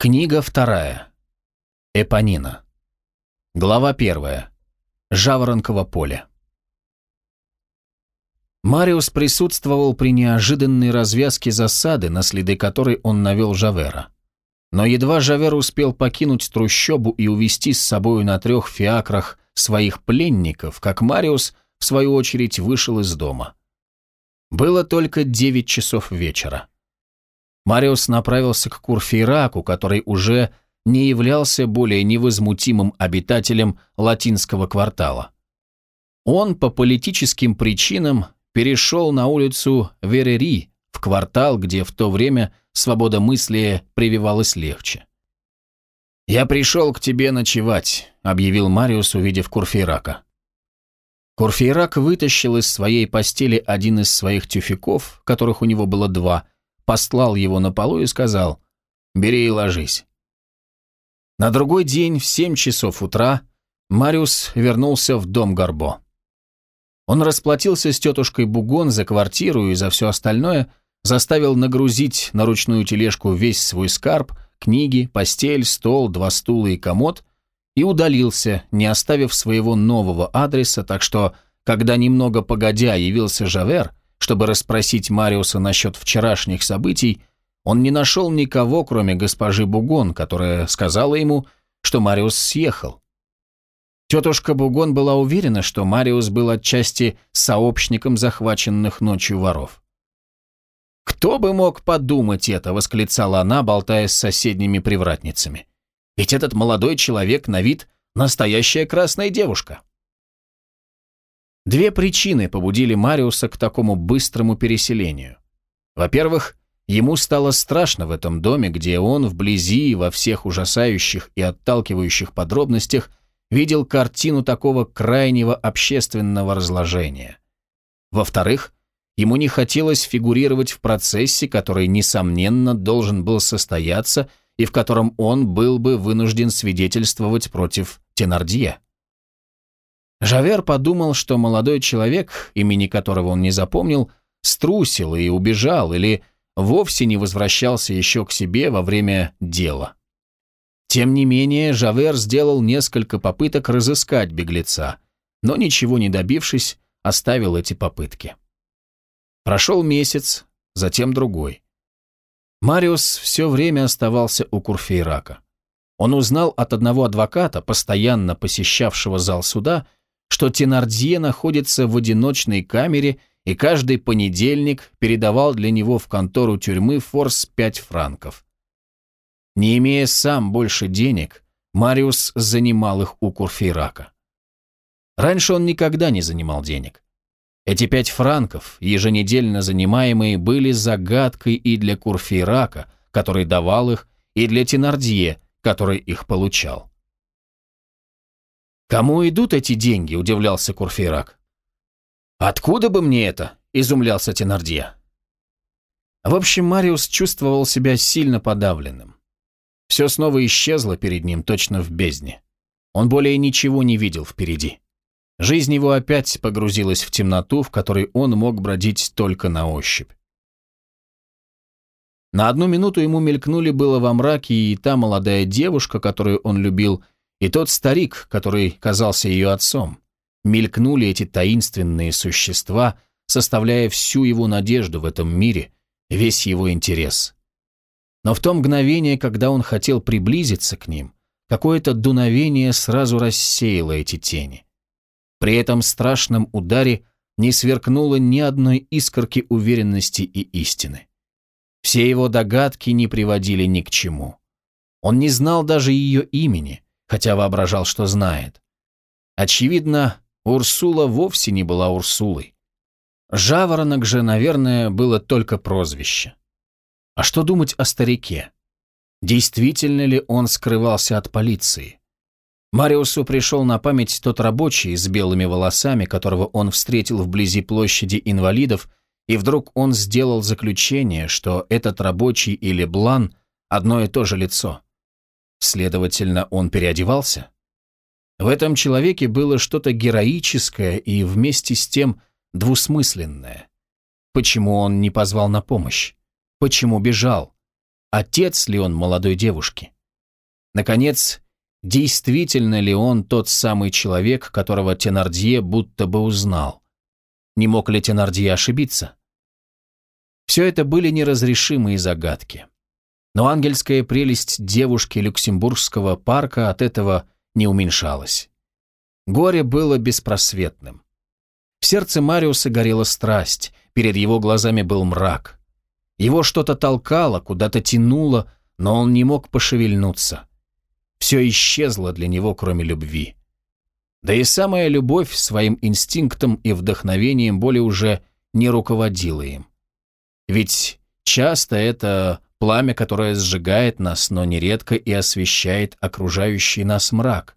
Книга вторая. Эпонина. Глава первая. Жаворонково поле. Мариус присутствовал при неожиданной развязке засады, на следы которой он навел Жавера. Но едва Жавер успел покинуть трущобу и увести с собою на трех фиакрах своих пленников, как Мариус, в свою очередь, вышел из дома. Было только девять часов вечера. Мариус направился к Курфейраку, который уже не являлся более невозмутимым обитателем латинского квартала. Он по политическим причинам перешел на улицу Верери, в квартал, где в то время свобода мысли прививалась легче. «Я пришел к тебе ночевать», — объявил Мариус, увидев Курфейрака. Курфейрак вытащил из своей постели один из своих тюфяков, которых у него было два — послал его на полу и сказал «Бери и ложись». На другой день в семь часов утра Мариус вернулся в дом Горбо. Он расплатился с тетушкой Бугон за квартиру и за все остальное, заставил нагрузить на ручную тележку весь свой скарб, книги, постель, стол, два стула и комод, и удалился, не оставив своего нового адреса, так что, когда немного погодя явился Жавер, чтобы расспросить Мариуса насчет вчерашних событий, он не нашел никого, кроме госпожи Бугон, которая сказала ему, что Мариус съехал. Тетушка Бугон была уверена, что Мариус был отчасти сообщником захваченных ночью воров. «Кто бы мог подумать это?» — восклицала она, болтая с соседними привратницами. «Ведь этот молодой человек на вид настоящая красная девушка». Две причины побудили Мариуса к такому быстрому переселению. Во-первых, ему стало страшно в этом доме, где он вблизи во всех ужасающих и отталкивающих подробностях видел картину такого крайнего общественного разложения. Во-вторых, ему не хотелось фигурировать в процессе, который, несомненно, должен был состояться и в котором он был бы вынужден свидетельствовать против Тенардье. Жавер подумал, что молодой человек, имени которого он не запомнил, струсил и убежал или вовсе не возвращался еще к себе во время дела. Тем не менее, Жавер сделал несколько попыток разыскать беглеца, но ничего не добившись, оставил эти попытки. Прошел месяц, затем другой. Мариус все время оставался у Курфейрака. Он узнал от одного адвоката, постоянно посещавшего зал суда, что Тенардье находится в одиночной камере и каждый понедельник передавал для него в контору тюрьмы форс 5 франков. Не имея сам больше денег, Мариус занимал их у Курфейрака. Раньше он никогда не занимал денег. Эти пять франков, еженедельно занимаемые, были загадкой и для Курфейрака, который давал их, и для Тенардье, который их получал. «Кому идут эти деньги?» – удивлялся Курфейрак. «Откуда бы мне это?» – изумлялся Тенардье. В общем, Мариус чувствовал себя сильно подавленным. Все снова исчезло перед ним, точно в бездне. Он более ничего не видел впереди. Жизнь его опять погрузилась в темноту, в которой он мог бродить только на ощупь. На одну минуту ему мелькнули было во мраке и та молодая девушка, которую он любил, и тот старик, который казался ее отцом. Мелькнули эти таинственные существа, составляя всю его надежду в этом мире, весь его интерес. Но в то мгновение, когда он хотел приблизиться к ним, какое-то дуновение сразу рассеяло эти тени. При этом страшном ударе не сверкнуло ни одной искорки уверенности и истины. Все его догадки не приводили ни к чему. Он не знал даже ее имени, хотя воображал, что знает. Очевидно, Урсула вовсе не была Урсулой. Жаворонок же, наверное, было только прозвище. А что думать о старике? Действительно ли он скрывался от полиции? Мариусу пришел на память тот рабочий с белыми волосами, которого он встретил вблизи площади инвалидов, и вдруг он сделал заключение, что этот рабочий или Блан – одно и то же лицо. Следовательно, он переодевался? В этом человеке было что-то героическое и вместе с тем двусмысленное. Почему он не позвал на помощь? Почему бежал? отец ли он молодой девушки? Наконец, действительно ли он тот самый человек, которого Тенардье будто бы узнал? Не мог ли Тенардье ошибиться? Все это были неразрешимые загадки. Но ангельская прелесть девушки Люксембургского парка от этого не уменьшалась. Горе было беспросветным. В сердце Мариуса горела страсть, перед его глазами был мрак. Его что-то толкало, куда-то тянуло, но он не мог пошевельнуться. Все исчезло для него, кроме любви. Да и самая любовь своим инстинктом и вдохновением более уже не руководила им. Ведь часто это пламя, которое сжигает нас, но нередко и освещает окружающий нас мрак.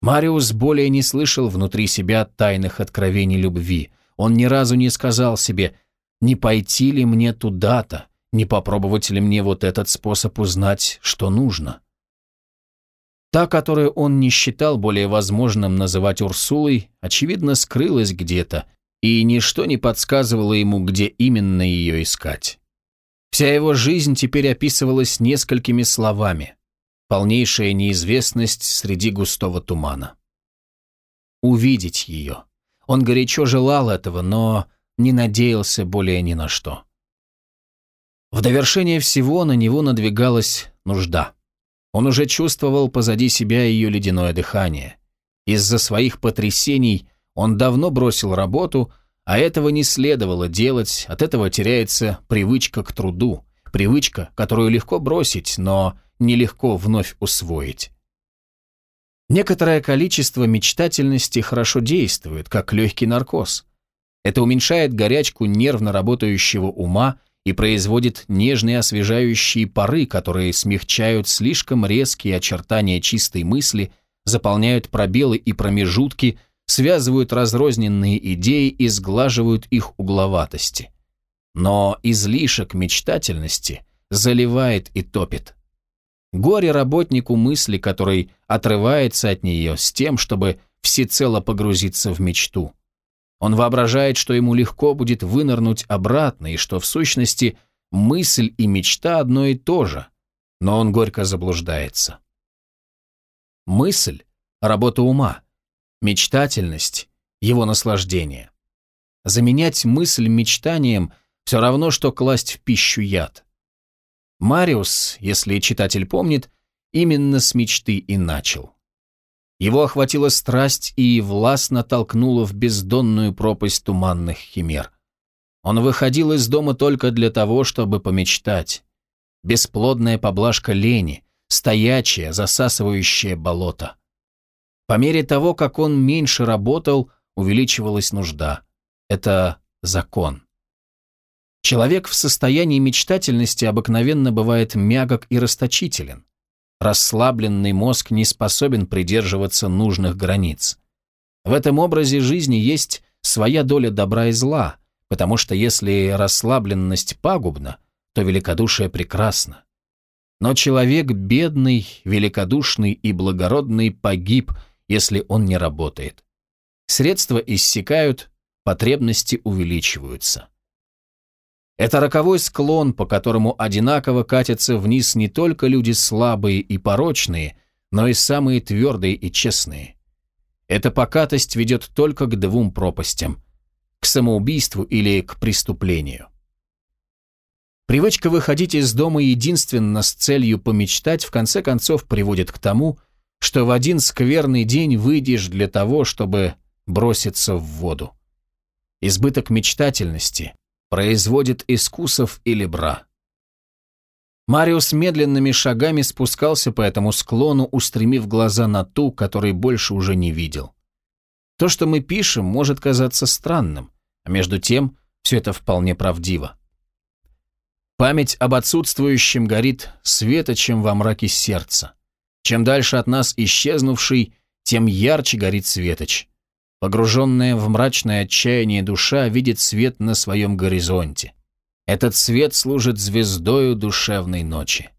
Мариус более не слышал внутри себя тайных откровений любви. Он ни разу не сказал себе «Не пойти ли мне туда-то? Не попробовать ли мне вот этот способ узнать, что нужно?» Та, которую он не считал более возможным называть Урсулой, очевидно, скрылась где-то, и ничто не подсказывало ему, где именно ее искать. Вся его жизнь теперь описывалась несколькими словами. Полнейшая неизвестность среди густого тумана. Увидеть ее. Он горячо желал этого, но не надеялся более ни на что. В довершение всего на него надвигалась нужда. Он уже чувствовал позади себя ее ледяное дыхание. Из-за своих потрясений он давно бросил работу, а этого не следовало делать, от этого теряется привычка к труду, привычка, которую легко бросить, но нелегко вновь усвоить. Некоторое количество мечтательности хорошо действует, как легкий наркоз. Это уменьшает горячку нервно работающего ума и производит нежные освежающие пары, которые смягчают слишком резкие очертания чистой мысли, заполняют пробелы и промежутки, связывают разрозненные идеи и сглаживают их угловатости. Но излишек мечтательности заливает и топит. Горе работнику мысли, который отрывается от нее с тем, чтобы всецело погрузиться в мечту. Он воображает, что ему легко будет вынырнуть обратно, и что в сущности мысль и мечта одно и то же, но он горько заблуждается. Мысль – работа ума, мечтательность – его наслаждение. Заменять мысль мечтанием – все равно, что класть в пищу яд. Мариус, если читатель помнит, именно с мечты и начал. Его охватила страсть и властно толкнула в бездонную пропасть туманных химер. Он выходил из дома только для того, чтобы помечтать. Бесплодная поблажка лени, стоячее, засасывающее болото. По мере того, как он меньше работал, увеличивалась нужда. Это закон. Человек в состоянии мечтательности обыкновенно бывает мягок и расточителен. Расслабленный мозг не способен придерживаться нужных границ. В этом образе жизни есть своя доля добра и зла, потому что если расслабленность пагубна, то великодушие прекрасно. Но человек бедный, великодушный и благородный погиб, если он не работает. Средства иссякают, потребности увеличиваются. Это роковой склон, по которому одинаково катятся вниз не только люди слабые и порочные, но и самые твердые и честные. Эта покатость ведет только к двум пропастям – к самоубийству или к преступлению. Привычка выходить из дома единственно с целью помечтать в конце концов приводит к тому, что в один скверный день выйдешь для того, чтобы броситься в воду. Избыток мечтательности производит искусов или бра. Мариус медленными шагами спускался по этому склону, устремив глаза на ту, которой больше уже не видел. То, что мы пишем, может казаться странным, а между тем все это вполне правдиво. Память об отсутствующем горит светочем во мраке сердца. Чем дальше от нас исчезнувший, тем ярче горит светоч. Погруженная в мрачное отчаяние душа видит свет на своем горизонте. Этот свет служит звездою душевной ночи.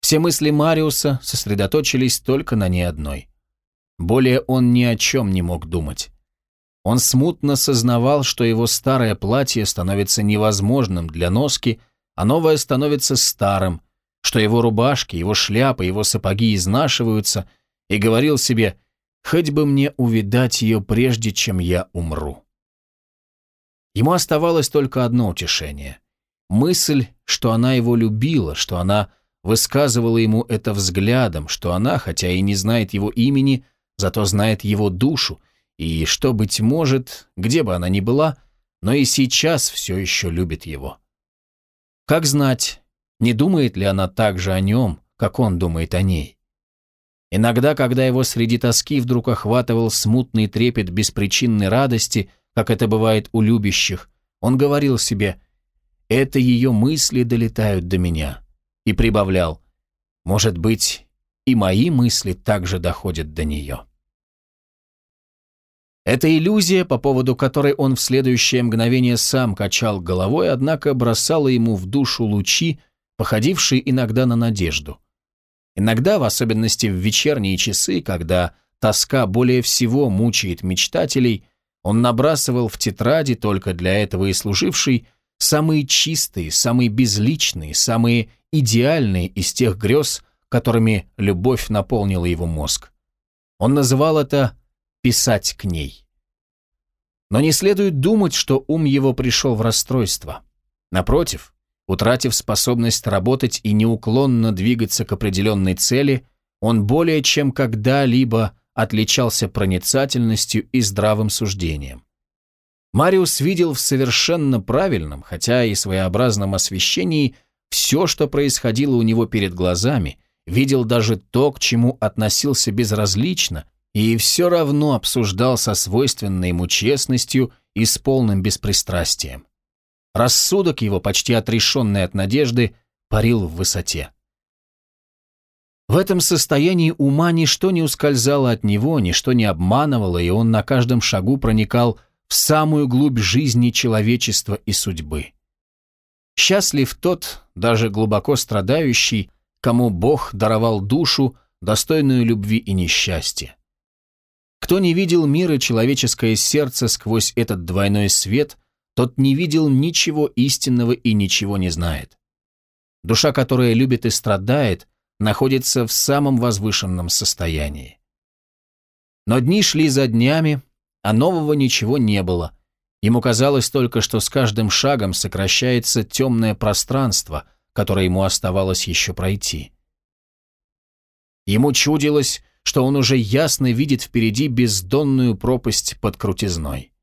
Все мысли Мариуса сосредоточились только на ней одной. Более он ни о чем не мог думать. Он смутно сознавал, что его старое платье становится невозможным для носки, а новое становится старым, что его рубашки, его шляпы, его сапоги изнашиваются, и говорил себе «хоть бы мне увидать ее прежде, чем я умру». Ему оставалось только одно утешение. Мысль, что она его любила, что она высказывала ему это взглядом, что она, хотя и не знает его имени, зато знает его душу, и что, быть может, где бы она ни была, но и сейчас все еще любит его. Как знать, не думает ли она так же о нем, как он думает о ней? Иногда, когда его среди тоски вдруг охватывал смутный трепет беспричинной радости, как это бывает у любящих, он говорил себе «это ее мысли долетают до меня» и прибавлял «может быть, и мои мысли также доходят до нее». Эта иллюзия, по поводу которой он в следующее мгновение сам качал головой, однако бросала ему в душу лучи, походившие иногда на надежду. Иногда, в особенности в вечерние часы, когда тоска более всего мучает мечтателей, он набрасывал в тетради, только для этого и служивший, самые чистые, самые безличные, самые идеальные из тех грез, которыми любовь наполнила его мозг. Он называл это писать к ней. Но не следует думать, что ум его пришел в расстройство. Напротив, утратив способность работать и неуклонно двигаться к определенной цели, он более чем когда-либо отличался проницательностью и здравым суждением. Мариус видел в совершенно правильном, хотя и своеобразном освещении все, что происходило у него перед глазами, видел даже то, к чему относился безразлично, и все равно обсуждал со свойственной ему честностью и с полным беспристрастием. Рассудок его, почти отрешенный от надежды, парил в высоте. В этом состоянии ума ничто не ускользало от него, ничто не обманывало, и он на каждом шагу проникал в самую глубь жизни человечества и судьбы. Счастлив тот, даже глубоко страдающий, кому Бог даровал душу, достойную любви и несчастья. Кто не видел мира человеческое сердце сквозь этот двойной свет, тот не видел ничего истинного и ничего не знает. Душа, которая любит и страдает, находится в самом возвышенном состоянии. Но дни шли за днями, а нового ничего не было. Ему казалось только, что с каждым шагом сокращается темное пространство, которое ему оставалось еще пройти. Ему чудилось, что он уже ясно видит впереди бездонную пропасть под крутизной.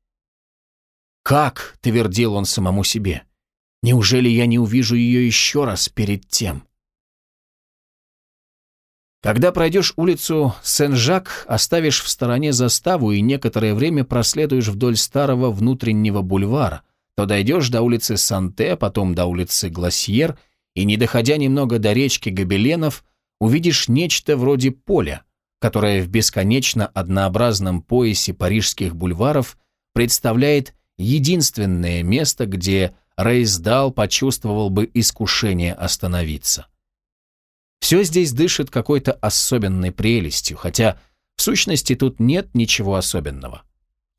«Как?» — твердил он самому себе. «Неужели я не увижу ее еще раз перед тем?» Когда пройдешь улицу Сен-Жак, оставишь в стороне заставу и некоторое время проследуешь вдоль старого внутреннего бульвара, то дойдешь до улицы Санте, потом до улицы Гласьер, и, не доходя немного до речки Гобеленов, увидишь нечто вроде поля, которая в бесконечно однообразном поясе парижских бульваров представляет единственное место, где Рейсдал почувствовал бы искушение остановиться. Все здесь дышит какой-то особенной прелестью, хотя в сущности тут нет ничего особенного.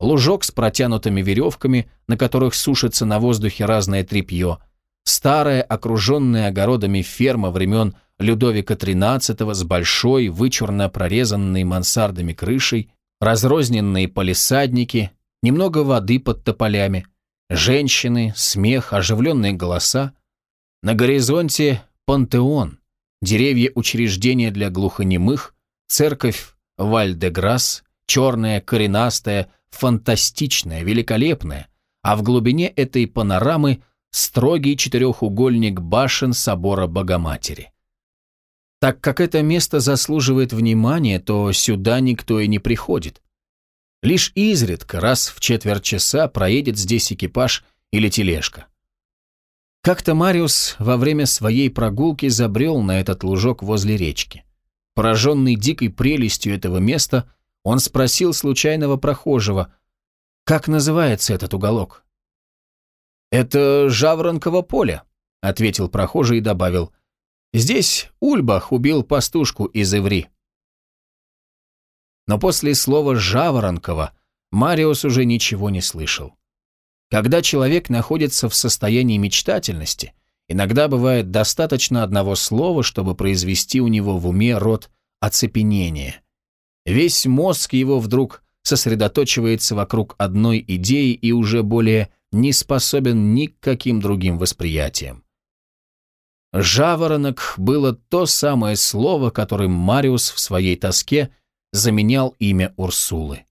Лужок с протянутыми веревками, на которых сушится на воздухе разное тряпье, старая, окруженная огородами ферма времен Людовика XIII с большой, вычурно прорезанной мансардами крышей, разрозненные полисадники, немного воды под тополями, женщины, смех, оживленные голоса. На горизонте пантеон, деревья учреждения для глухонемых, церковь Валь-де-Грасс, черная, коренастая, фантастичная, великолепная, а в глубине этой панорамы строгий четырехугольник башен собора Богоматери. Так как это место заслуживает внимания, то сюда никто и не приходит. Лишь изредка, раз в четверть часа, проедет здесь экипаж или тележка. Как-то Мариус во время своей прогулки забрел на этот лужок возле речки. Пораженный дикой прелестью этого места, он спросил случайного прохожего, как называется этот уголок. «Это Жаворонково поле», — ответил прохожий и добавил, — Здесь Ульбах убил пастушку из Иври. Но после слова «Жаворонкова» Мариус уже ничего не слышал. Когда человек находится в состоянии мечтательности, Иногда бывает достаточно одного слова, чтобы произвести у него в уме род оцепенения. Весь мозг его вдруг сосредоточивается вокруг одной идеи и уже более не способен ни к каким другим восприятиям. «Жаворонок» было то самое слово, которым Мариус в своей тоске заменял имя Урсулы.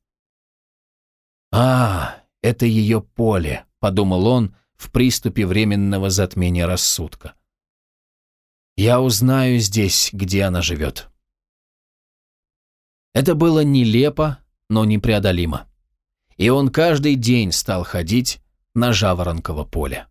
«А, это ее поле», — подумал он в приступе временного затмения рассудка. «Я узнаю здесь, где она живет». Это было нелепо, но непреодолимо. И он каждый день стал ходить на Жаворонково поле.